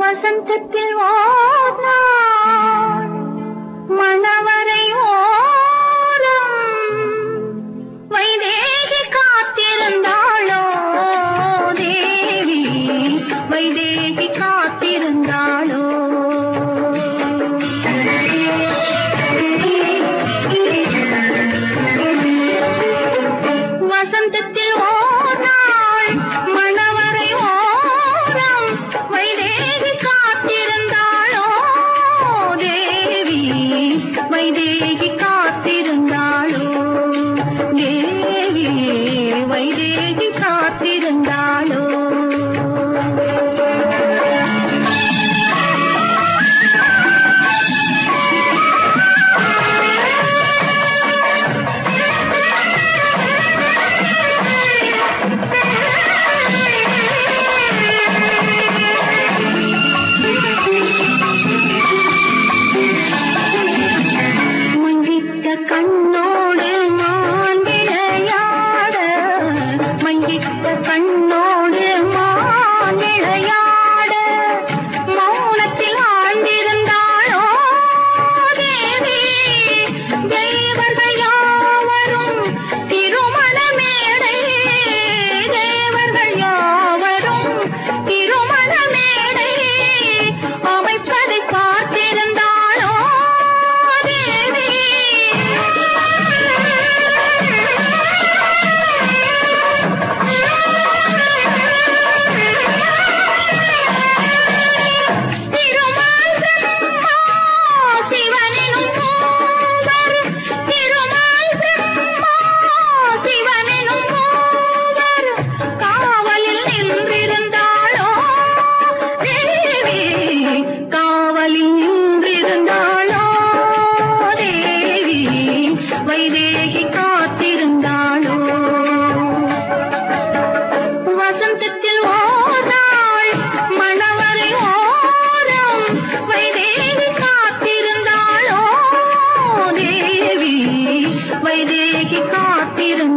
வசந்தத்தில் ஓதான் மணவரை ஓரம் வைதேகி காத்திருந்தாளோ தேவி? வைதேகி காத்திருந்தாளோ 你的烦恼。தேகி காத்திருந்தாளோ? வசந்தத்தில் ஓதாள் மணவரை ஓரம் வைதேகி காத்திருந்தாளோ? தேவி வைதேகி காத்திருந்தாள்